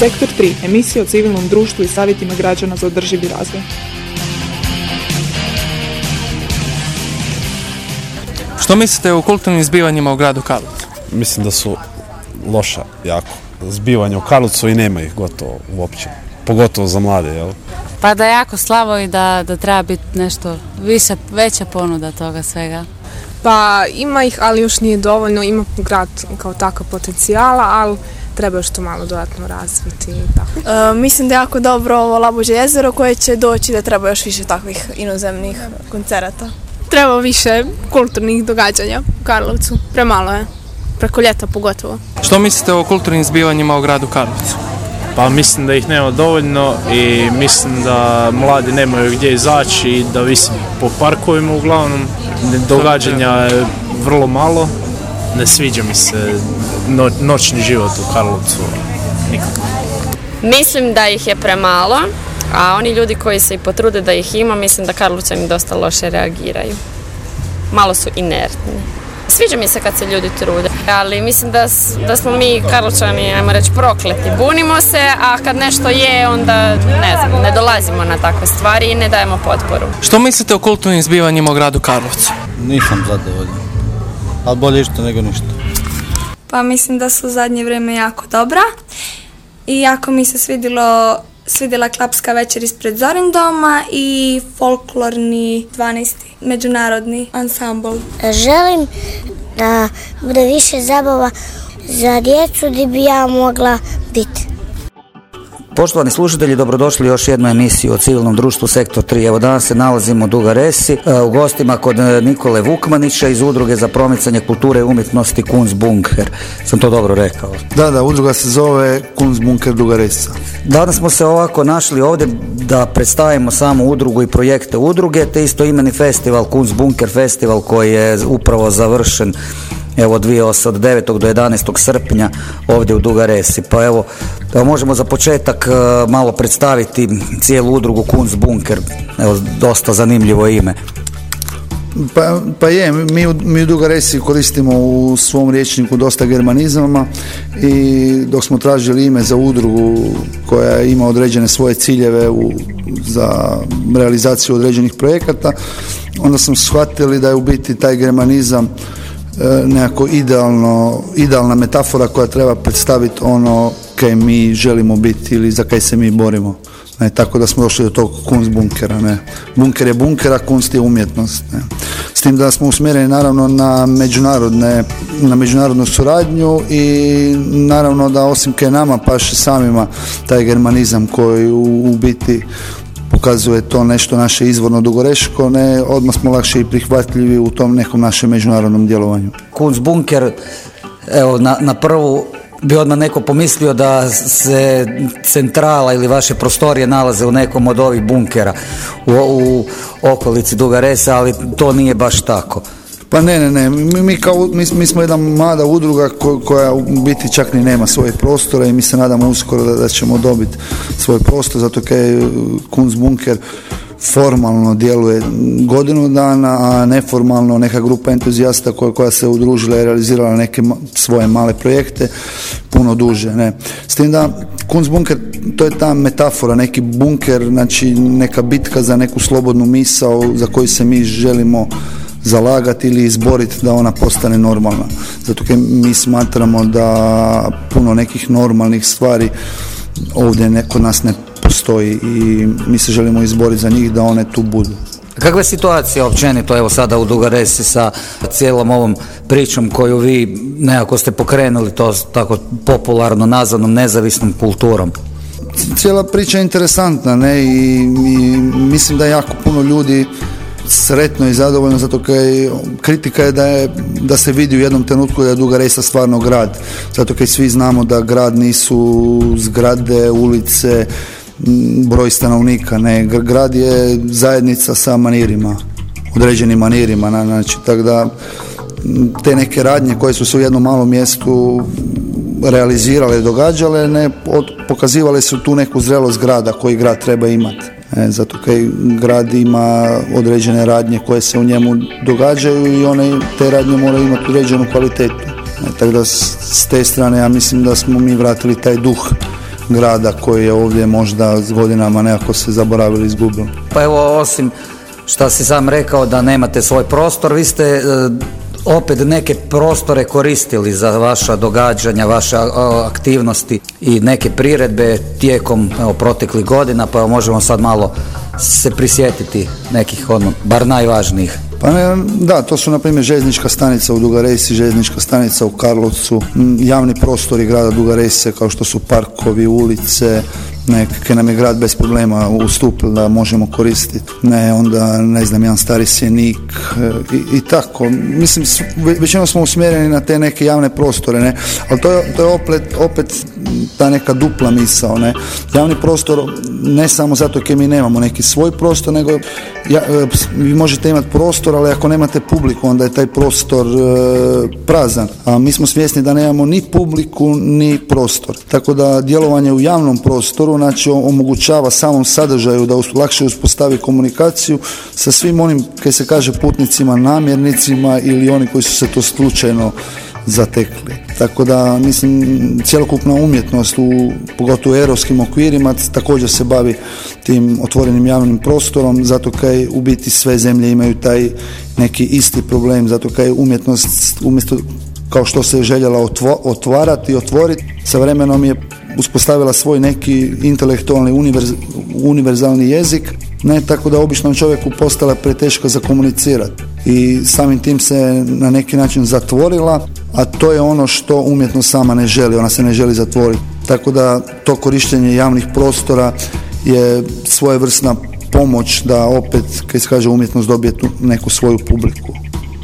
Sektor 3. Emisija o civilnom društvu i savjetima građana za održivi razvoj. Što mislite o kulturnim zbivanjima u gradu Karlovcu? Mislim da su loša jako. Zbivanja u Karlovcu i nema ih gotovo uopće. Pogotovo za mlade, jel? Pa da je jako slabo i da, da treba biti nešto više, veća ponuda toga svega. Pa ima ih, ali još nije dovoljno. Ima grad kao takav potencijala, ali treba još to malo dodatno razviti. i tako. E, mislim da je jako dobro ovo Labuđe jezero koje će doći da treba još više takvih inozemnih koncerata. Treba više kulturnih događanja u Karlovcu. Premalo je. Preko ljeta pogotovo. Što mislite o kulturnim zbivanjima u gradu Karlovcu? Pa mislim da ih nema dovoljno i mislim da mladi nemaju gdje izaći i da visi po parkovima uglavnom. Događanja je vrlo malo. Ne sviđa mi se no- noćni život u Karlovcu. Nikako. Mislim da ih je premalo, a oni ljudi koji se i potrude da ih ima, mislim da Karlovčani dosta loše reagiraju. Malo su inertni. Sviđa mi se kad se ljudi trude, ali mislim da, da smo mi Karlovčani, ajmo reći, prokleti. Bunimo se, a kad nešto je, onda ne znam, ne dolazimo na takve stvari i ne dajemo potporu. Što mislite o kulturnim zbivanjima u gradu Karlovcu? Nisam zadovoljan. Ali bolje išto nego ništa. Pa mislim da su u zadnje vrijeme jako dobra i jako mi se svidilo svidjela klapska večer ispred Zorindoma i folklorni 12. međunarodni ansambl. Želim da bude više zabava za djecu gdje bi ja mogla biti. Poštovani slušatelji, dobrodošli u još jednu emisiju o civilnom društvu Sektor 3. Evo danas se nalazimo u Duga Resi, e, u gostima kod e, Nikole Vukmanića iz Udruge za promicanje kulture i umjetnosti Kunz Bunker. Sam to dobro rekao. Da, da, udruga se zove Kunstbunker Duga Resa. Danas smo se ovako našli ovdje da predstavimo samo udrugu i projekte udruge, te isto imeni festival, Kunz Bunker festival koji je upravo završen evo dvije os- od 9. do 11. srpnja ovdje u Duga Resi. Pa evo, evo možemo za početak e, malo predstaviti cijelu udrugu Kunz Bunker. Evo, dosta zanimljivo ime. Pa, pa je, mi, mi u Duga Resi koristimo u svom riječniku dosta germanizama i dok smo tražili ime za udrugu koja ima određene svoje ciljeve u, za realizaciju određenih projekata, onda smo shvatili da je u biti taj germanizam nekako idealno, idealna metafora koja treba predstaviti ono kaj mi želimo biti ili za kaj se mi borimo. Ne, tako da smo došli do tog kunst bunkera. Ne. Bunker je bunker, a kunst je umjetnost. Ne. S tim da smo usmjereni naravno na međunarodne, na međunarodnu suradnju i naravno da osim kaj nama paše samima taj germanizam koji u, u biti pokazuje to nešto naše izvorno dugoreško, ne, odmah smo lakše i prihvatljivi u tom nekom našem međunarodnom djelovanju. Kunz Bunker, evo na, na prvu bi odmah neko pomislio da se centrala ili vaše prostorije nalaze u nekom od ovih bunkera u, u okolici Duga Resa, ali to nije baš tako. Pa ne, ne, ne, mi, mi, kao, mi, mi smo jedna mlada udruga ko- koja u biti čak ni nema svoje prostore i mi se nadamo uskoro da, da ćemo dobiti svoj prostor, zato kaj Kunz Bunker formalno djeluje godinu dana, a neformalno neka grupa entuzijasta koja, koja se udružila i realizirala neke ma- svoje male projekte puno duže. Ne. S tim da Kunstbunker, to je ta metafora, neki bunker, znači neka bitka za neku slobodnu misao za koju se mi želimo zalagati ili izboriti da ona postane normalna. Zato kaj mi smatramo da puno nekih normalnih stvari ovdje ne, kod nas ne postoji i mi se želimo izboriti za njih da one tu budu. Kakva je situacija općenito evo sada u Duga Resi sa cijelom ovom pričom koju vi nekako ste pokrenuli to tako popularno nazvanom nezavisnom kulturom? cijela priča je interesantna ne I, i mislim da jako puno ljudi sretno i zadovoljno zato kaj kritika je da, je da se vidi u jednom trenutku da je Duga Resa stvarno grad zato kaj svi znamo da grad nisu zgrade, ulice broj stanovnika ne Gr- grad je zajednica sa manirima određenim manirima na- znači tako da te neke radnje koje su se u jednom malom mjestu realizirale i događale, ne od, pokazivale su tu neku zrelost grada koji grad treba imati. E, zato kaj grad ima određene radnje koje se u njemu događaju i one te radnje moraju imati određenu kvalitetu. E, tako da s, te strane ja mislim da smo mi vratili taj duh grada koji je ovdje možda s godinama nekako se zaboravili izgubili. Pa evo, osim šta si sam rekao da nemate svoj prostor, vi ste e, opet neke prostore koristili za vaša događanja, vaše aktivnosti i neke priredbe tijekom evo, proteklih godina, pa možemo sad malo se prisjetiti nekih, ono, bar najvažnijih. Pa ne, da, to su na primjer željeznička stanica u Duga Resi, željeznička stanica u Karlovcu, javni prostori grada Duga Rese kao što su parkovi, ulice, nekakve nam je grad bez problema ustupili da možemo koristiti. Ne, onda ne znam, jedan stari sjenik e, i, i tako. Mislim, većinom smo usmjereni na te neke javne prostore, ne, ali to je, to je opet, opet ta neka dupla misao, ne. Javni prostor ne samo zato jer mi nemamo neki svoj prostor, nego ja, e, vi možete imati prostor, ali ako nemate publiku, onda je taj prostor e, prazan. A mi smo svjesni da nemamo ni publiku, ni prostor. Tako da djelovanje u javnom prostoru znači omogućava samom sadržaju da lakše uspostavi komunikaciju sa svim onim, kaj se kaže, putnicima, namjernicima ili oni koji su se to slučajno zatekli. Tako da, mislim, cjelokupna umjetnost, u, pogotovo u europskim okvirima, također se bavi tim otvorenim javnim prostorom, zato kaj u biti sve zemlje imaju taj neki isti problem, zato kaj umjetnost umjesto kao što se je željela otvo- otvarati i otvoriti, sa vremenom je uspostavila svoj neki intelektualni univerz- univerzalni jezik, ne tako da običnom čovjeku postala preteško za komunicirati i samim tim se na neki način zatvorila, a to je ono što umjetnost sama ne želi, ona se ne želi zatvoriti. Tako da to korištenje javnih prostora je svojevrsna pomoć da opet, kaj se kaže, umjetnost dobije tu neku svoju publiku.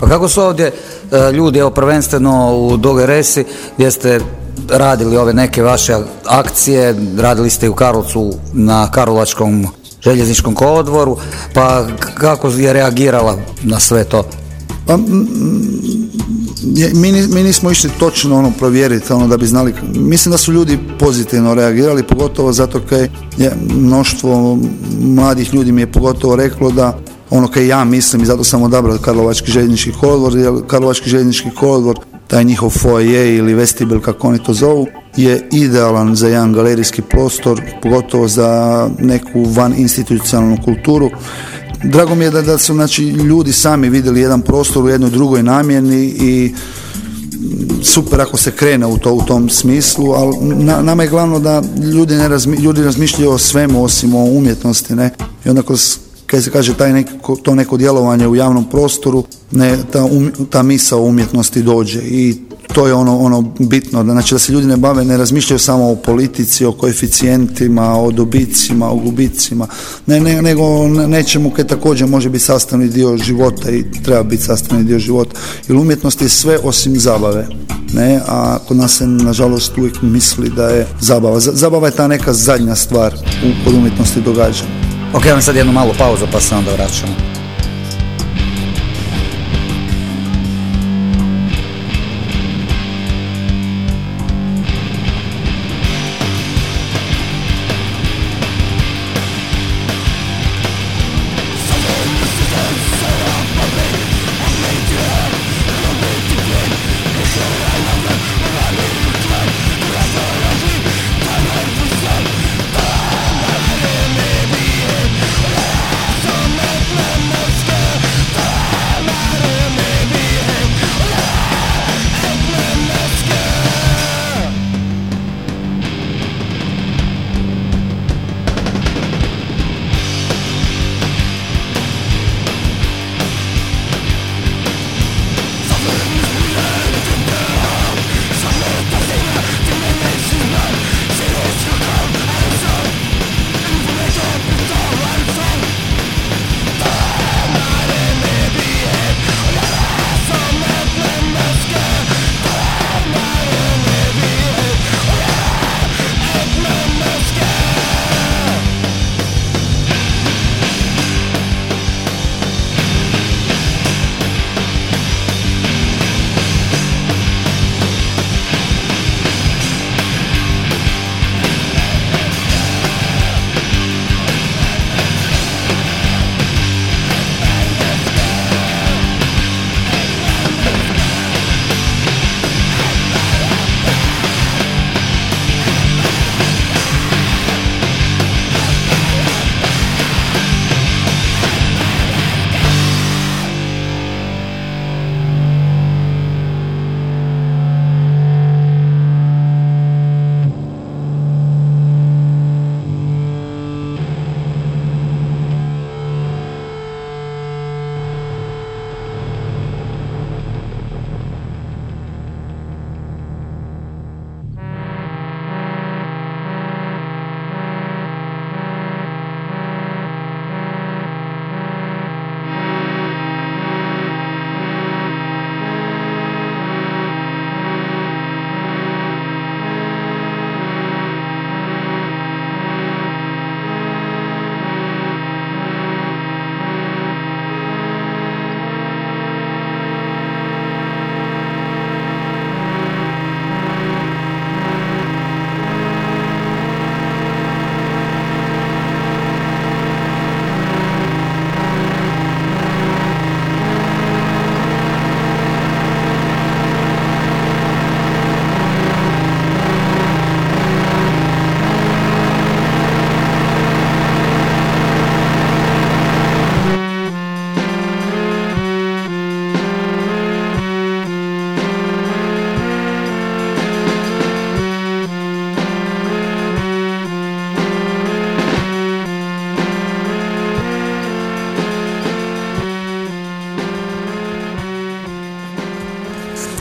Pa kako su ovdje e, ljudi, evo prvenstveno u Dugoj Resi, gdje ste radili ove neke vaše akcije, radili ste u Karlovcu na Karlovačkom željezničkom kolodvoru, pa kako je reagirala na sve to? Pa, mi, mi nismo išli točno ono provjeriti ono da bi znali, mislim da su ljudi pozitivno reagirali, pogotovo zato kaj je mnoštvo mladih ljudi mi je pogotovo reklo da ono kaj ja mislim i zato sam odabrao Karlovački željeznički kolodvor, jer Karlovački željeznički kolodvor, taj njihov foyer ili vestibel kako oni to zovu, je idealan za jedan galerijski prostor, pogotovo za neku van institucionalnu kulturu. Drago mi je da, da su znači, ljudi sami vidjeli jedan prostor u jednoj drugoj namjeni i super ako se krene u to u tom smislu, ali na, nama je glavno da ljudi ne razmi, ljudi razmišljaju o svemu osim o umjetnosti, ne? I onda kroz kaj se kaže taj neko, to neko djelovanje u javnom prostoru, ne, ta, um, ta misa o umjetnosti dođe i to je ono, ono bitno, znači da se ljudi ne bave, ne razmišljaju samo o politici, o koeficijentima, o dobicima, o gubicima, ne, ne, nego nečemu kaj također može biti sastavni dio života i treba biti sastavni dio života. Jer umjetnost je sve osim zabave. Ne, a kod nas se nažalost uvijek misli da je zabava. Zabava je ta neka zadnja stvar u, kod umjetnosti događanja. Ok, imam sad jednu malu pauzu pa se onda vraćamo.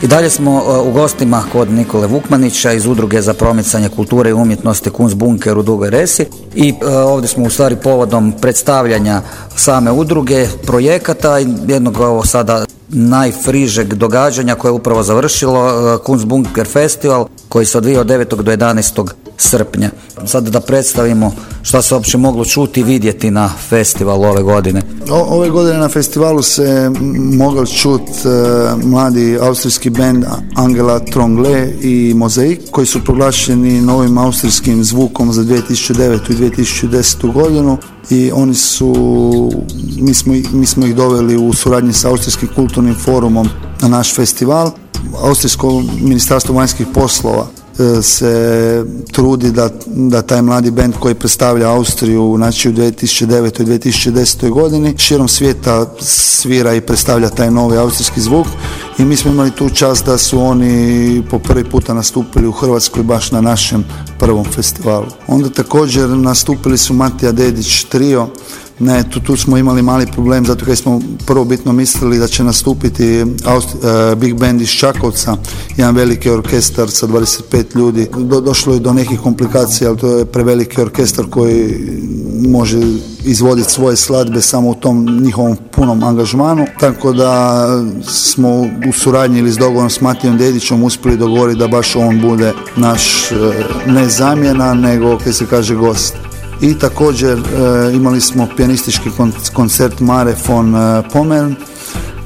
I dalje smo e, u gostima kod Nikole Vukmanića iz Udruge za promicanje kulture i umjetnosti Kunstbunker u Dugoj Resi i e, ovdje smo u stvari povodom predstavljanja same udruge, projekata i jednog ovo sada najfrižeg događanja koje je upravo završilo e, Kunstbunker festival koji se odvija od 9. do 11 srpnja. Sad da predstavimo šta se uopće moglo čuti i vidjeti na festivalu ove godine. O, ove godine na festivalu se moglo čuti e, mladi austrijski band Angela Trongle i Mozaik koji su proglašeni novim austrijskim zvukom za 2009. i 2010. godinu i oni su, mi smo, mi smo ih doveli u suradnji sa Austrijskim kulturnim forumom na naš festival. Austrijsko ministarstvo vanjskih poslova se trudi da, da taj mladi band koji predstavlja Austriju znači u 2009. i 2010. godini širom svijeta svira i predstavlja taj novi austrijski zvuk i mi smo imali tu čast da su oni po prvi puta nastupili u Hrvatskoj baš na našem prvom festivalu. Onda također nastupili su Matija Dedić trio ne, tu, tu smo imali mali problem zato kad smo prvo bitno mislili da će nastupiti Aust uh, Big Band iz Čakovca, jedan veliki orkestar sa 25 ljudi. Do, došlo je do nekih komplikacija, ali to je preveliki orkestar koji može izvoditi svoje skladbe samo u tom njihovom punom angažmanu, tako da smo u suradnji ili s dogovorom s Matijom Dedićom uspjeli dogovoriti da baš on bude naš uh, ne zamjena, nego, kaj se kaže, gost i također e, imali smo pijanistički koncert Mare von e, Pommern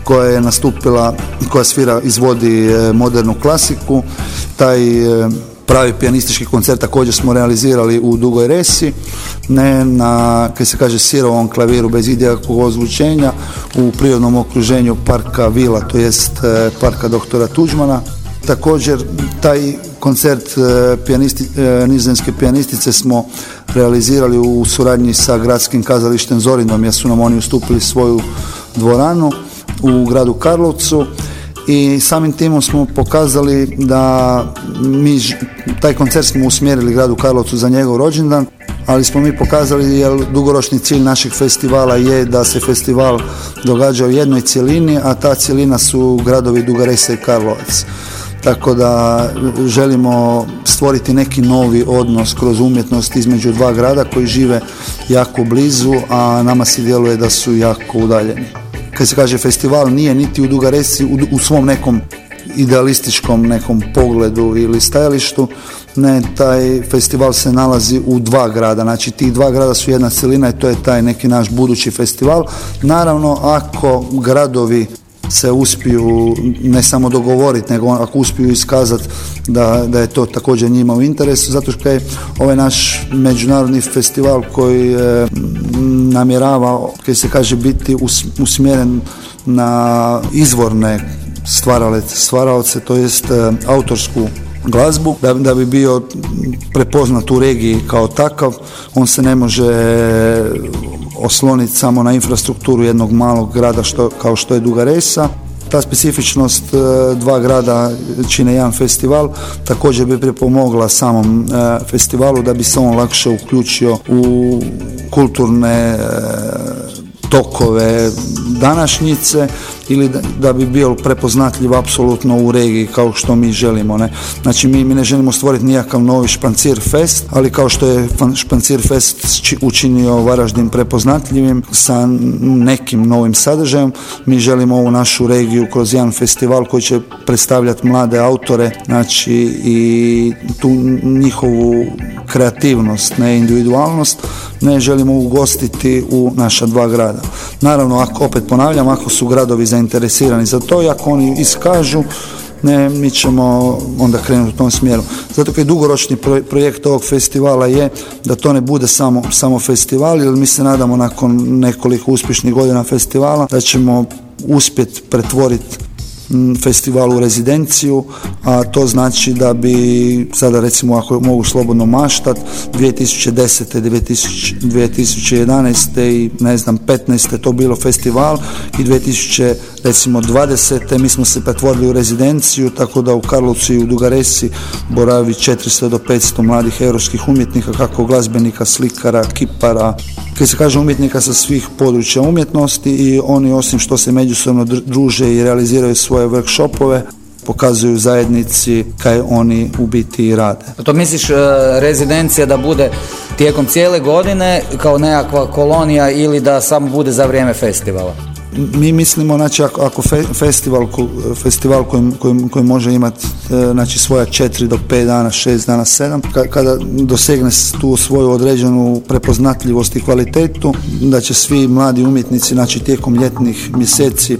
koja je nastupila, koja svira, izvodi e, modernu klasiku. Taj pravi pijanistički koncert također smo realizirali u Dugoj Resi, ne na, kaj se kaže, sirovom klaviru bez idejakog ozvučenja u prirodnom okruženju parka Vila, to jest parka doktora Tuđmana. Također taj koncert pijanisti, nizozemske pijanistice smo realizirali u suradnji sa gradskim kazalištem Zorinom jer su nam oni ustupili svoju dvoranu u gradu Karlovcu. I samim timom smo pokazali da mi taj koncert smo usmjerili gradu Karlovcu za njegov rođendan ali smo mi pokazali jer dugoročni cilj našeg festivala je da se festival događa u jednoj cjelini, a ta cjelina su gradovi Dugaresa i Karlovac tako da želimo stvoriti neki novi odnos kroz umjetnost između dva grada koji žive jako blizu, a nama se djeluje da su jako udaljeni. Kad se kaže festival nije niti u Dugaresi u, u svom nekom idealističkom nekom pogledu ili stajalištu, ne, taj festival se nalazi u dva grada, znači tih dva grada su jedna celina i to je taj neki naš budući festival. Naravno, ako gradovi se uspiju ne samo dogovoriti, nego ako uspiju iskazati da, da je to također njima u interesu, zato što je ovaj naš međunarodni festival koji je namjerava, koji se kaže, biti usmjeren na izvorne stvaralce, to jest e, autorsku glazbu da, da bi bio prepoznat u regiji kao takav on se ne može osloniti samo na infrastrukturu jednog malog grada što, kao što je Duga Resa. Ta specifičnost e, dva grada čine jedan festival također bi pripomogla samom e, festivalu da bi se on lakše uključio u kulturne e, tokove današnjice ili da, bi bio prepoznatljiv apsolutno u regiji kao što mi želimo. Ne? Znači mi, mi ne želimo stvoriti nijakav novi špancir fest, ali kao što je špancir fest učinio Varaždin prepoznatljivim sa nekim novim sadržajem, mi želimo ovu našu regiju kroz jedan festival koji će predstavljati mlade autore, znači i tu njihovu kreativnost, ne individualnost, ne želimo ugostiti u naša dva grada. Naravno, ako opet ponavljam, ako su gradovi zainteresirani za to i ako oni iskažu, ne, mi ćemo onda krenuti u tom smjeru. Zato je dugoročni projekt ovog festivala je da to ne bude samo, samo festival, jer mi se nadamo nakon nekoliko uspješnih godina festivala da ćemo uspjeti pretvoriti festival u rezidenciju, a to znači da bi sada recimo ako mogu slobodno maštat 2010. 2011. i ne znam 15. to bilo festival i 2000 recimo 20. mi smo se pretvorili u rezidenciju tako da u Karlovcu i u Dugaresi boravi 400 do 500 mladih europskih umjetnika kako glazbenika, slikara, kipara, kad se kaže umjetnika sa svih područja umjetnosti i oni osim što se međusobno druže i realiziraju svoje workshopove, pokazuju zajednici kaj oni u biti rade. To misliš e, rezidencija da bude tijekom cijele godine kao nekakva kolonija ili da samo bude za vrijeme festivala? Mi mislimo, znači, ako, ako fe- festival, festival koji, koji, koji može imati e, znači, svoja četiri do pet dana, šest dana, sedam, ka- kada dosegne tu svoju određenu prepoznatljivost i kvalitetu, da će svi mladi umjetnici, znači, tijekom ljetnih mjeseci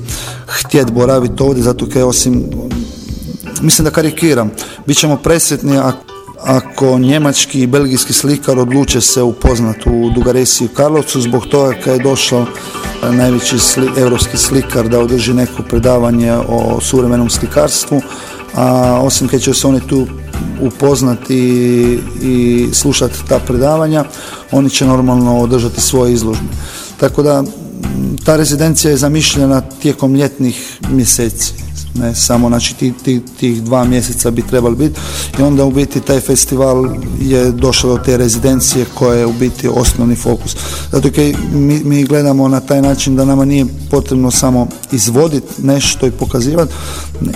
htjeti boraviti ovdje, zato kaj osim mislim da karikiram, bit ćemo presretni ako, ako njemački i belgijski slikar odluče se upoznati u Dugaresi i Karlovcu zbog toga kad je došao najveći sli, europski slikar da održi neko predavanje o suvremenom slikarstvu, a osim kad će se oni tu upoznati i, i slušati ta predavanja, oni će normalno održati svoje izložbe. Tako da ta rezidencija je zamišljena tijekom ljetnih mjeseci ne samo znači ti, ti, tih dva mjeseca bi trebali biti i onda u biti taj festival je došao do te rezidencije koja je u biti osnovni fokus. Zato kaj mi, mi gledamo na taj način da nama nije potrebno samo izvoditi nešto i pokazivati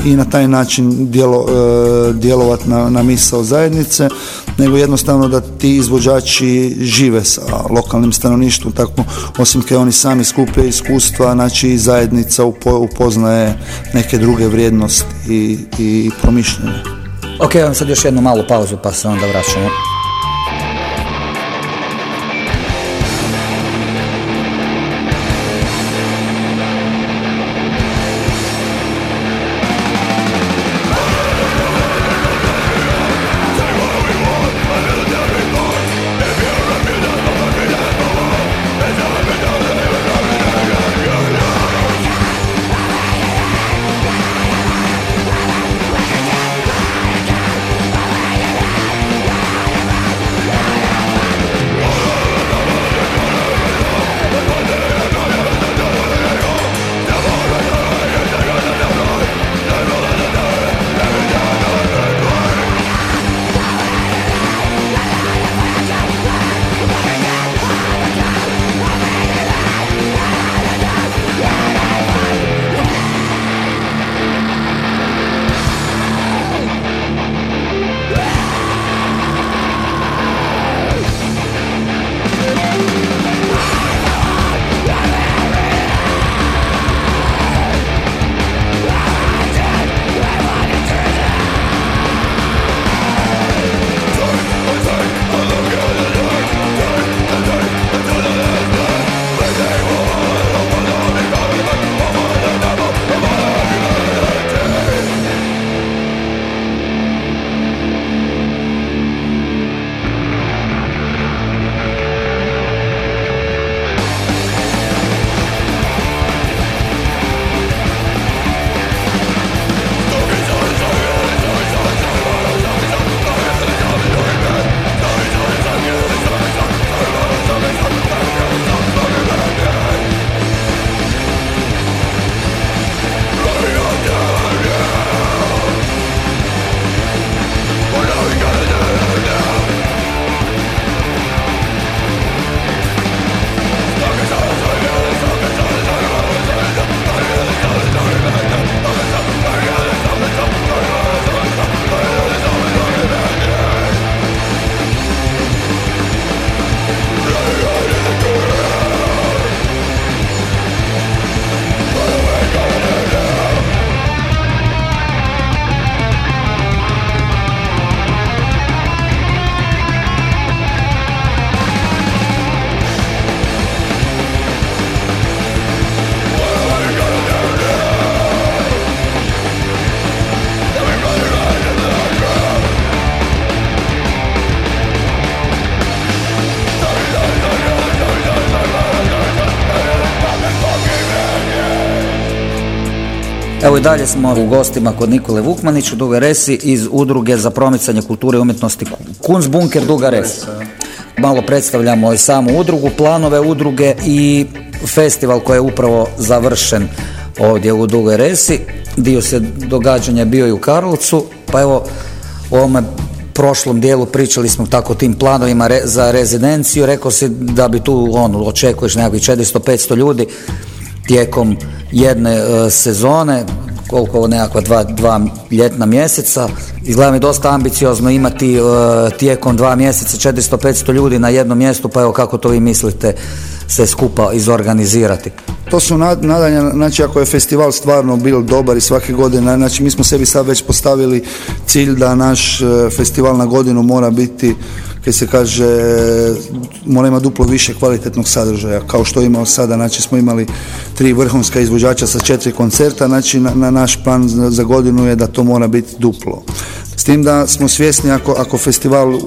i na taj način djelo, e, djelovati na, na misao zajednice, nego jednostavno da ti izvođači žive sa lokalnim stanovništvom, tako osim kaj oni sami skupljaju iskustva, znači zajednica upo, upoznaje neke druge vrijednosti i, i promišljanja. Ok, vam sad još jednu malu pauzu pa se onda vraćamo. Evo i dalje smo u gostima kod Nikole Vukmanić u Duga Resi iz Udruge za promicanje kulture i umjetnosti Kunstbunker Duga Res. Malo predstavljamo i samu udrugu, planove udruge i festival koji je upravo završen ovdje u Dugoj Resi. Dio se događanja bio i u Karlovcu, pa evo u ovome prošlom dijelu pričali smo tako tim planovima re- za rezidenciju, rekao si da bi tu on, očekuješ nekakvih 400-500 ljudi tijekom jedne e, sezone koliko nekakva dva, dva ljetna mjeseca. Izgleda mi dosta ambiciozno imati e, tijekom dva mjeseca 400-500 ljudi na jednom mjestu, pa evo kako to vi mislite se skupa izorganizirati? To su nadanja, znači ako je festival stvarno bio dobar i svake godine, znači mi smo sebi sad već postavili cilj da naš e, festival na godinu mora biti kaj se kaže mora imati duplo više kvalitetnog sadržaja kao što imao sada, znači smo imali tri vrhunska izvođača sa četiri koncerta, znači na, na naš plan za godinu je da to mora biti duplo. S tim da smo svjesni ako, ako festival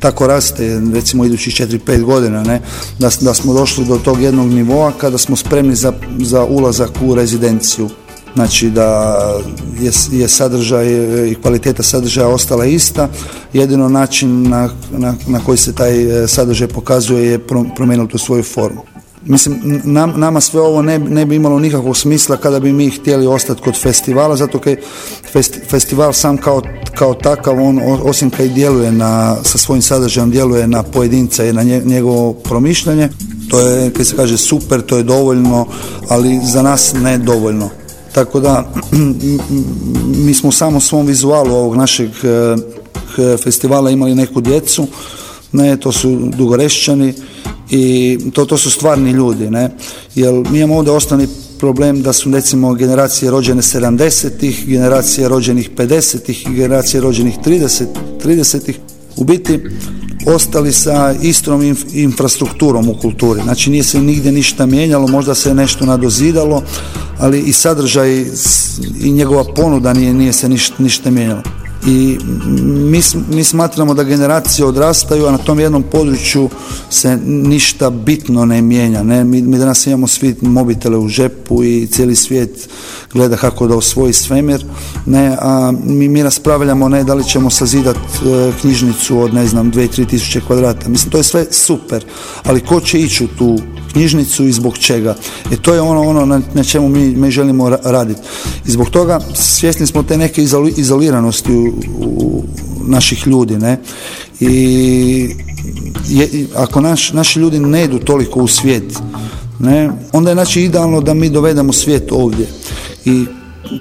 tako raste, recimo idućih 4-5 godina, ne, da, da smo došli do tog jednog nivoa kada smo spremni za, za ulazak u rezidenciju. Znači da je, je sadržaj i kvaliteta sadržaja ostala ista, jedino način na, na, na koji se taj e, sadržaj pokazuje je promijenilo tu svoju formu. Mislim, nam, nama sve ovo ne, ne, bi imalo nikakvog smisla kada bi mi htjeli ostati kod festivala, zato kaj festival sam kao, kao takav, on osim kaj djeluje na, sa svojim sadržajem, djeluje na pojedinca i na njegovo promišljanje, to je, kaj se kaže, super, to je dovoljno, ali za nas ne dovoljno. Tako da, mi smo u samom svom vizualu ovog našeg eh, festivala imali neku djecu, ne, to su dugorešćani, i to, to su stvarni ljudi, ne, jer mi imamo ovdje osnovni problem da su recimo generacije rođene 70-ih, generacije rođenih 50-ih i generacije rođenih 30 30-ih u biti ostali sa istom infrastrukturom u kulturi. Znači nije se nigdje ništa mijenjalo, možda se nešto nadozidalo, ali i sadržaj i njegova ponuda nije, nije se ništa, ništa mijenjalo i mi, mi smatramo da generacije odrastaju, a na tom jednom području se ništa bitno ne mijenja. Ne? Mi, mi danas imamo svi mobitele u žepu i cijeli svijet gleda kako da osvoji svemir, ne? a mi, mi raspravljamo ne da li ćemo sazidati e, knjižnicu od ne znam 2-3 tisuće kvadrata. Mislim, to je sve super, ali ko će ići u tu knjižnicu i zbog čega. E to je ono, ono na, na čemu mi, mi želimo raditi. I zbog toga svjesni smo te neke izoliranosti u, u naših ljudi, ne? I je, ako naš, naši ljudi ne idu toliko u svijet, ne, onda je znači idealno da mi dovedemo svijet ovdje. I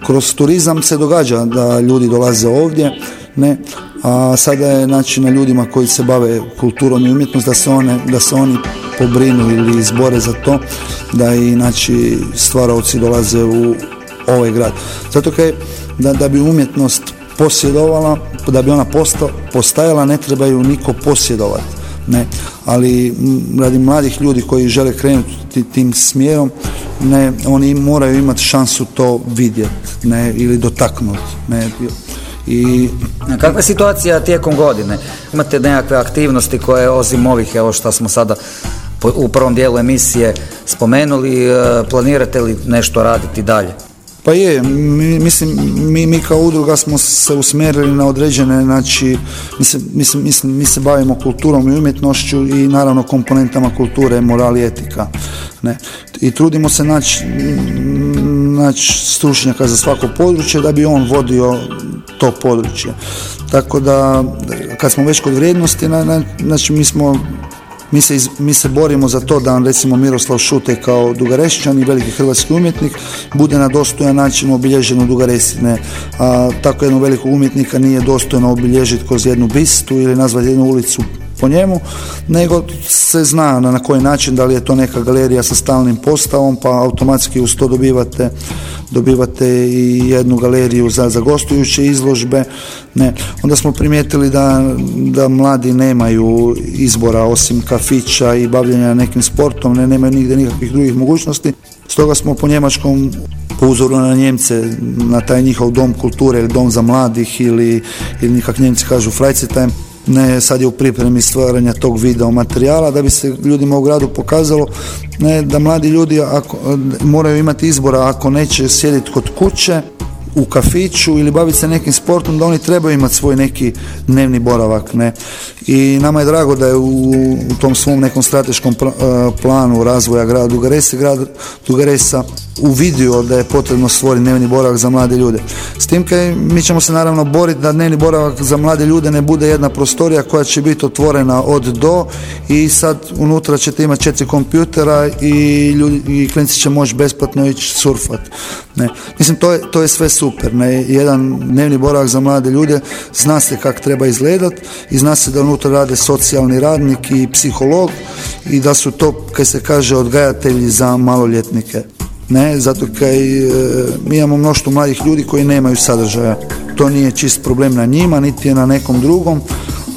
kroz turizam se događa da ljudi dolaze ovdje, ne, a sada je znači na ljudima koji se bave kulturom i umjetnost da se, one, da se oni pobrinu ili izbore za to da i znači stvaravci dolaze u ovaj grad. Zato kaj da, da bi umjetnost posjedovala, da bi ona posta, postajala ne trebaju niko posjedovati. Ne, ali radi mladih ljudi koji žele krenuti tim smjerom, ne, oni moraju imati šansu to vidjeti, ne, ili dotaknuti, ne, i kakva je situacija tijekom godine? Imate nekakve aktivnosti koje osim ovih, evo što smo sada u prvom dijelu emisije spomenuli, e, planirate li nešto raditi dalje? Pa je, mi, mislim, mi, mi kao udruga smo se usmjerili na određene, znači, mi se, mislim, mislim, mi se bavimo kulturom i umjetnošću i naravno komponentama kulture, moral i etika. Ne? I trudimo se naći naći stručnjaka za svako područje da bi on vodio to područje. Tako da, kad smo već kod vrijednosti, znači mi smo mi se, mi se borimo za to da recimo Miroslav Šute kao dugarešćan i veliki hrvatski umjetnik bude na dostojan način obilježen u Dugaresine. A tako jednog velikog umjetnika nije dostojno obilježiti kroz jednu bistu ili nazvati jednu ulicu po njemu, nego se zna na koji način, da li je to neka galerija sa stalnim postavom, pa automatski uz to dobivate, dobivate i jednu galeriju za, za gostujuće izložbe. Ne. Onda smo primijetili da, da mladi nemaju izbora osim kafića i bavljenja nekim sportom, ne, nemaju nigdje nikakvih drugih mogućnosti. Stoga smo po njemačkom po uzoru na Njemce, na taj njihov dom kulture ili dom za mladih ili, ili nikak Njemci kažu Freizeitheim, ne sad je u pripremi stvaranja tog video materijala da bi se ljudima u gradu pokazalo ne, da mladi ljudi ako, moraju imati izbora ako neće sjediti kod kuće u kafiću ili baviti se nekim sportom, da oni trebaju imati svoj neki dnevni boravak. Ne? I nama je drago da je u, u tom svom nekom strateškom pl- e, planu razvoja grada Dugarese, grad Dugaresa uvidio da je potrebno stvoriti dnevni boravak za mlade ljude. S tim kaj mi ćemo se naravno boriti da dnevni boravak za mlade ljude ne bude jedna prostorija koja će biti otvorena od do i sad unutra ćete imati četiri kompjutera i, ljudi, i klinci će moći besplatno ići surfat. Ne. Mislim, to je, to je sve super. Ne. Jedan dnevni boravak za mlade ljude zna se kako treba izgledat i zna se da unutra rade socijalni radnik i psiholog i da su to, kaj se kaže, odgajatelji za maloljetnike. Ne, zato kaj e, mi imamo mnoštvo mladih ljudi koji nemaju sadržaja. To nije čist problem na njima, niti je na nekom drugom,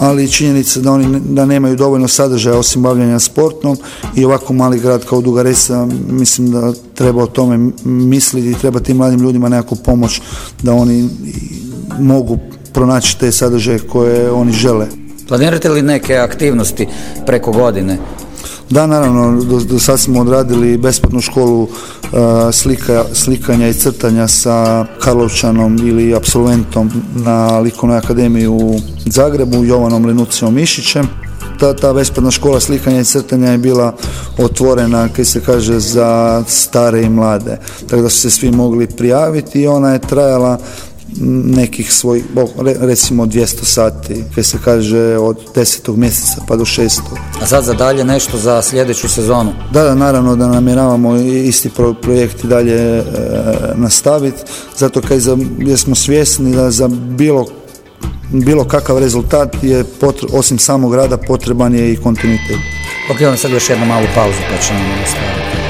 ali činjenica da oni da nemaju dovoljno sadržaja osim bavljanja sportom i ovako mali grad kao Dugaresa mislim da treba o tome misliti i treba tim mladim ljudima nekako pomoć da oni mogu pronaći te sadržaje koje oni žele. Planirate li neke aktivnosti preko godine? Da, naravno, do, do sad smo odradili besplatnu školu uh, slika, slikanja i crtanja sa Karlovčanom ili absolventom na Likovnoj akademiji u Zagrebu, Jovanom Lenucijom Mišićem. Ta, ta besplatna škola slikanja i crtanja je bila otvorena, kaj se kaže, za stare i mlade. Tako da su se svi mogli prijaviti i ona je trajala nekih svojih, recimo 200 sati, kaj se kaže od 10. mjeseca pa do 6. A sad za dalje nešto za sljedeću sezonu? Da, da, naravno da namjeravamo isti pro- projekt i dalje e, nastaviti, zato kaj za, jer smo svjesni da za bilo bilo kakav rezultat je potre- osim samog rada potreban je i kontinuitet. Ok, vam sad još jednu malu pauzu pa ćemo nastaviti.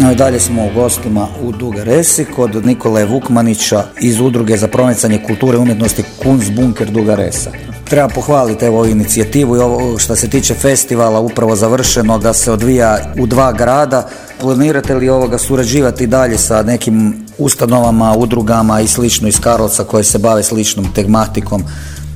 No i dalje smo u gostima u Duge Resi kod Nikole Vukmanića iz Udruge za promicanje kulture i umjetnosti Kunstbunker Duga Resa. Treba pohvaliti evo inicijativu i ovo što se tiče festivala upravo završeno da se odvija u dva grada. Planirate li ovoga surađivati dalje sa nekim ustanovama, udrugama i slično iz Karlovca koje se bave sličnom tematikom,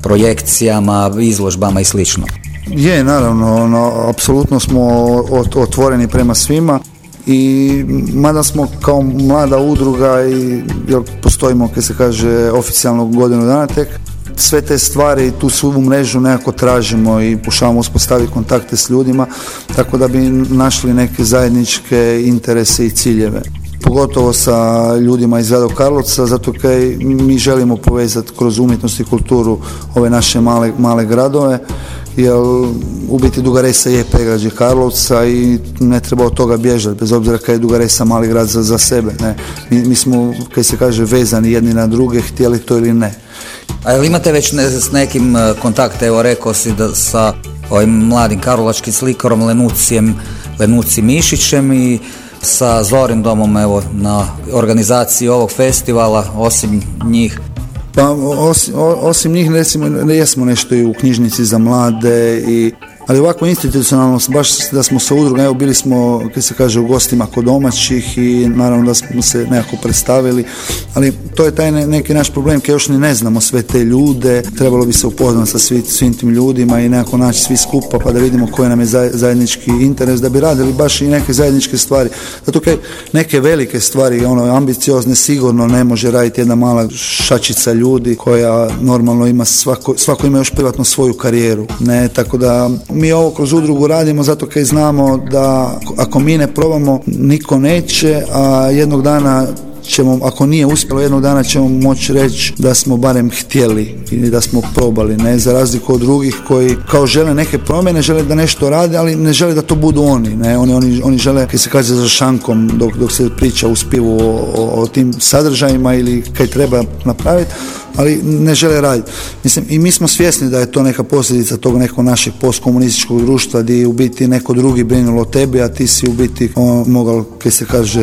projekcijama, izložbama i slično? Je, naravno, ono, apsolutno smo ot- otvoreni prema svima i mada smo kao mlada udruga i jel postojimo, kaj se kaže, oficijalno godinu dana tek, sve te stvari, tu svu mrežu nekako tražimo i pokušavamo uspostaviti kontakte s ljudima, tako da bi našli neke zajedničke interese i ciljeve. Pogotovo sa ljudima iz grada Karlovca, zato kaj mi želimo povezati kroz umjetnost i kulturu ove naše male, male gradove, jer u biti Dugaresa je pregrađe Karlovca i ne treba od toga bježati, bez obzira kaj je Dugaresa mali grad za, za sebe. Ne. Mi, mi smo, kaj se kaže, vezani jedni na druge, htjeli to ili ne. A jel imate već ne, s nekim e, kontakte, evo rekao si da sa ovim mladim karlovačkim slikarom Lenucijem, Lenuci Mišićem i sa Zorindomom evo na organizaciji ovog festivala, osim njih Pa osim, osim njih recimo jesmo nešto i u knjižnici za mlade i Ali ovako institucionalno, baš da smo sa udrugom, evo bili smo, kad se kaže, u gostima kod domaćih i naravno da smo se nekako predstavili, ali to je taj neki naš problem, kad još ni ne znamo sve te ljude, trebalo bi se upoznati sa svi, svim tim ljudima i nekako naći svi skupa pa da vidimo koji nam je zajednički interes, da bi radili baš i neke zajedničke stvari. Zato kaj neke velike stvari, ono, ambiciozne, sigurno ne može raditi jedna mala šačica ljudi koja normalno ima svako, svako ima još privatno svoju karijeru. Ne, tako da mi ovo kroz udrugu radimo zato kaj znamo da ako mi ne probamo niko neće, a jednog dana ćemo, ako nije uspjelo jednog dana ćemo moći reći da smo barem htjeli ili da smo probali, ne za razliku od drugih koji kao žele neke promjene, žele da nešto rade, ali ne žele da to budu oni, ne, oni, oni, oni žele, kad se kaže za šankom dok, dok se priča u spivu o, o, tim sadržajima ili kaj treba napraviti, ali ne žele raditi. Mislim, i mi smo svjesni da je to neka posljedica tog nekog našeg postkomunističkog društva gdje u biti neko drugi brinulo o tebi, a ti si u biti mogao, kaj se kaže,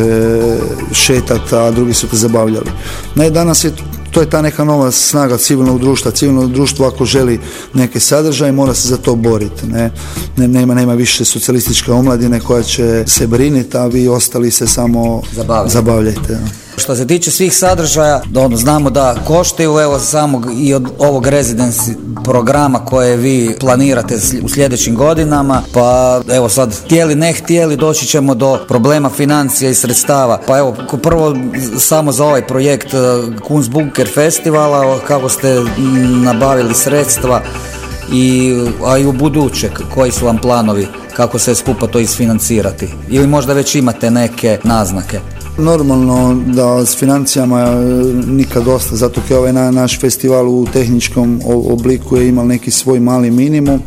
šetati, a drugi su te zabavljali. Ne, danas je to je ta neka nova snaga civilnog društva. Civilno društvo ako želi neke sadržaje mora se za to boriti. Ne? nema, nema više socijalističke omladine koja će se briniti, a vi ostali se samo zabavljajte. Što se tiče svih sadržaja, ono, znamo da koštaju evo samog i od ovog rezidenci programa koje vi planirate u sljedećim godinama, pa evo sad htjeli ne htjeli doći ćemo do problema financija i sredstava. Pa evo prvo samo za ovaj projekt e, Kunstbunker festivala kako ste nabavili sredstva i, a i u buduće koji su vam planovi kako se skupa to isfinancirati ili možda već imate neke naznake Normalno da s financijama e, nikad dosta, zato je ovaj naš festival u tehničkom obliku je imao neki svoj mali minimum,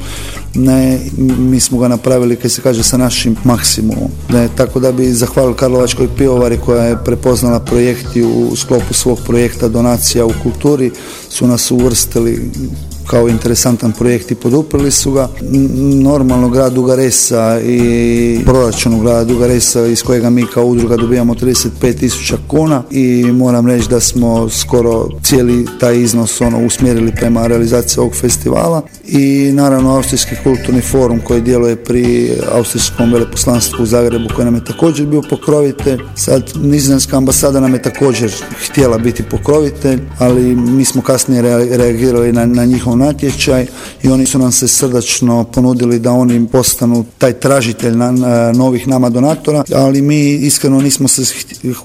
ne, mi smo ga napravili, kaj se kaže, sa našim maksimumom. Ne, tako da bi zahvalili Karlovačkoj pivovari koja je prepoznala projekti u sklopu svog projekta donacija u kulturi, su nas uvrstili kao interesantan projekt i poduprli su ga. Normalno grad Dugaresa i proračun grada Dugaresa iz kojega mi kao udruga dobijamo 35 tisuća kuna i moram reći da smo skoro cijeli taj iznos ono usmjerili prema realizaciji ovog festivala i naravno Austrijski kulturni forum koji djeluje pri Austrijskom veleposlanstvu u Zagrebu koji nam je također bio pokrovitelj. Sad nizozemska ambasada nam je također htjela biti pokrovitelj, ali mi smo kasnije reagirali na, na njihov natječaj i oni su nam se srdačno ponudili da oni postanu taj tražitelj na, novih nama donatora, ali mi iskreno nismo se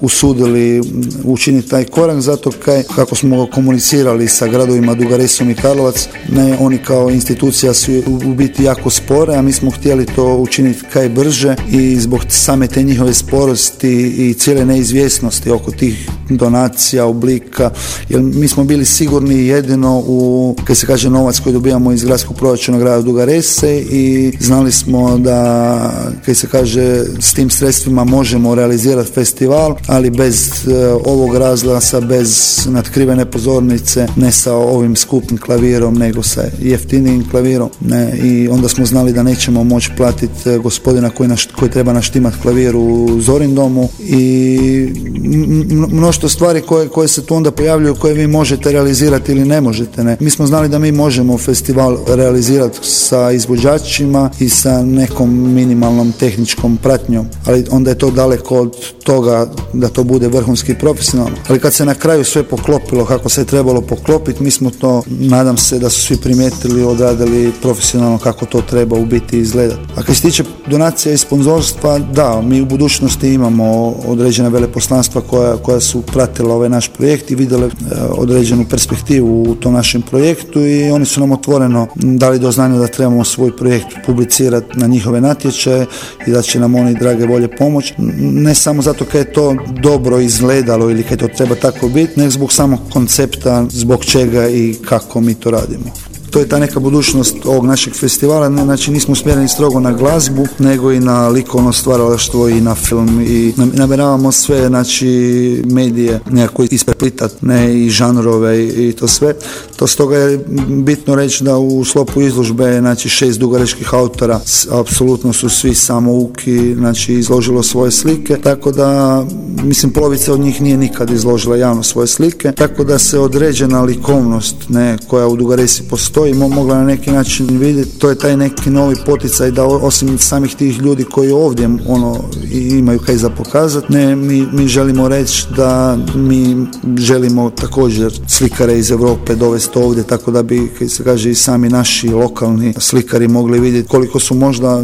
usudili učiniti taj korak zato kaj, kako smo komunicirali sa gradovima Dugaresom i Karlovac, ne, oni kao institucija su u biti jako spore, a mi smo htjeli to učiniti kaj brže i zbog same te njihove sporosti i cijele neizvjesnosti oko tih donacija, oblika, jer mi smo bili sigurni jedino u, kad se kaže novac koji dobijamo iz gradskog proračuna grada Duga Rese i znali smo da, kad se kaže, s tim sredstvima možemo realizirati festival, ali bez e, ovog razglasa, bez natkrivene pozornice, ne sa ovim skupim klavirom, nego sa jeftinijim klavirom. Ne, I onda smo znali da nećemo moći platiti e, gospodina koji, naš, koji treba naštimati klavir u Zorindomu i mnoštvo stvari koje, koje se tu onda pojavljuju koje vi možete realizirati ili ne možete. Ne. Mi smo znali da mi možemo festival realizirati sa izvođačima i sa nekom minimalnom tehničkom pratnjom, ali onda je to daleko od toga da to bude vrhunski profesionalno. Ali kad se na kraju sve poklopilo kako se je trebalo poklopiti, mi smo to, nadam se da su svi primijetili, odradili profesionalno kako to treba u biti izgledati. A kad se tiče donacija i sponzorstva, da, mi u budućnosti imamo određena veleposlanstva koja, koja su pratila ovaj naš projekt i vidjeli e, određenu perspektivu u tom našem projektu i oni su nam otvoreno dali do znanja da trebamo svoj projekt publicirati na njihove natječaje i da će nam oni drage volje pomoć. Ne samo zato kad je to dobro izgledalo ili kad to treba tako biti, nego zbog samog koncepta, zbog čega i kako mi to radimo to je ta neka budućnost ovog našeg festivala, znači nismo smjereni strogo na glazbu, nego i na likovno stvaralaštvo i na film i namjeravamo sve, znači medije nekako ispreplitat, ne i žanrove i, to sve. To stoga je bitno reći da u slopu izložbe, znači šest dugareških autora, apsolutno su svi samouki, znači izložilo svoje slike, tako da mislim polovica od njih nije nikad izložila javno svoje slike, tako da se određena likovnost ne, koja u Dugaresi postoji mo- mogla na neki način vidjeti, to je taj neki novi poticaj da osim samih tih ljudi koji ovdje ono i- imaju kaj za pokazati, ne, mi, mi želimo reći da mi želimo također slikare iz Europe dovesti ovdje, tako da bi, kaj se kaže, i sami naši lokalni slikari mogli vidjeti koliko su možda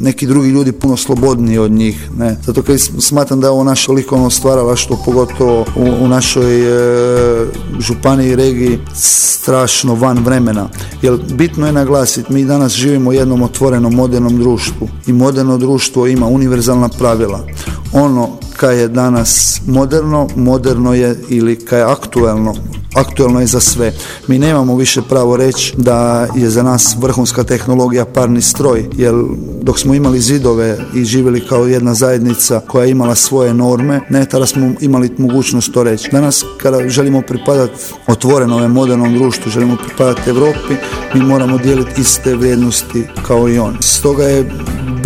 neki drugi ljudi puno slobodniji od njih, ne. Zato kaj smatram da je ovo naše likovno stvaralaštvo, pogotovo u, u našoj e, županiji i regiji strašno van vremena. Jer bitno je naglasiti, mi danas živimo u jednom otvorenom modernom društvu i moderno društvo ima univerzalna pravila. Ono kaj je danas moderno, moderno je ili kaj je aktuelno, aktuelno je za sve. Mi nemamo više pravo reći da je za nas vrhunska tehnologija parni stroj, jer dok smo imali zidove i živjeli kao jedna zajednica koja je imala svoje norme, ne, tada smo imali mogućnost to reći. Danas kada želimo pripadati otvorenom modernom društvu, želimo pripadati Europi, mi moramo dijeliti iste vrijednosti kao i oni. Stoga je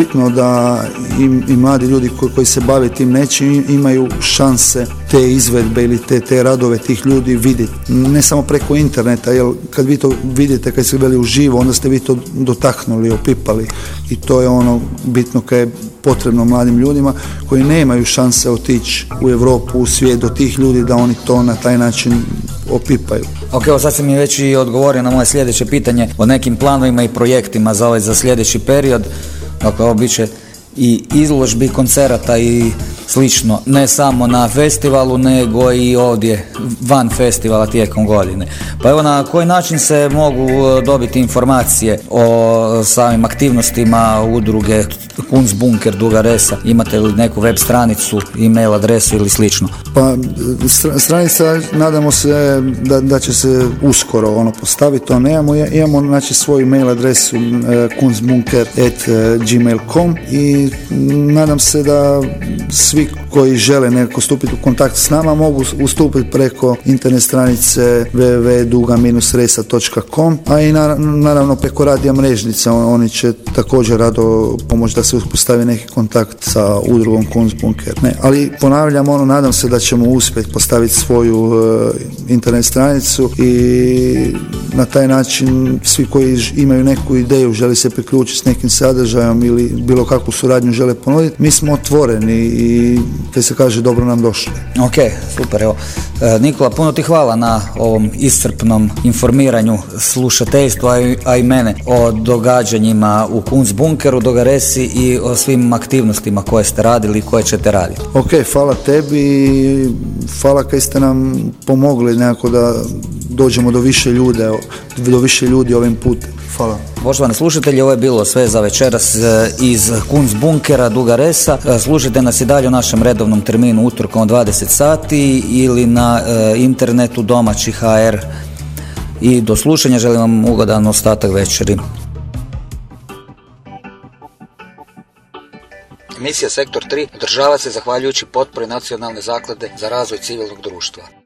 bitno da i, i mladi ljudi koji, koji se bave tim nečim imaju šanse te izvedbe ili te, te radove tih ljudi vidjeti. Ne samo preko interneta, jer kad vi to vidite, kad se veli uživo, onda ste vi to dotaknuli, opipali i to je ono bitno kad je potrebno mladim ljudima koji nemaju šanse otići u Europu, u svijet do tih ljudi da oni to na taj način opipaju. Ok, evo sad si mi već i odgovorio na moje sljedeće pitanje o nekim planovima i projektima za ovaj za sljedeći period. Dakle, ovo bit će i izložbi koncerata i slično, ne samo na festivalu, nego i ovdje van festivala tijekom godine. Pa evo na koji način se mogu e, dobiti informacije o samim aktivnostima udruge Kunstbunker Duga Resa? Imate li neku web stranicu, e-mail adresu ili slično? Pa str- stranica nadamo se da, da će se uskoro ono postaviti, to nemamo, imamo znači svoju mail adresu e, kunstbunker.gmail.com nadam se da svi koji žele neko stupiti u kontakt s nama mogu ustupiti preko internet stranice www.duga-resa.com a i na- naravno preko radija mrežnica on- oni će također rado pomoći da se uspostavi neki kontakt sa udrugom Kunstbunker. Ne, ali ponavljam ono, nadam se da ćemo uspjeti postaviti svoju e, internet stranicu i na taj način svi koji imaju neku ideju, žele se priključiti s nekim sadržajom ili bilo kakvu suradnju žele ponuditi, mi smo otvoreni i te se kaže dobro nam došli. Ok, super, evo. E, Nikola, puno ti hvala na ovom iscrpnom informiranju slušateljstva, a i- mene o događanjima u Kunstbunkeru, Dogaresi i o svim aktivnostima koje ste radili i koje ćete raditi. Ok, hvala tebi i hvala kaj ste nam pomogli nekako da dođemo do više ljude, do više ljudi ovim putem. Hvala. Poštovani slušatelji, ovo je bilo sve za večeras e, iz Kunstbunkera Duga Resa. E, Slušajte nas i dalje u našem redovnom terminu utorkom od 20 sati ili na e, internetu domaći HR. I do slušanja želim vam ugodan ostatak večeri. Emisija Sektor 3 održava se zahvaljujući potpori Nacionalne zaklade za razvoj civilnog društva.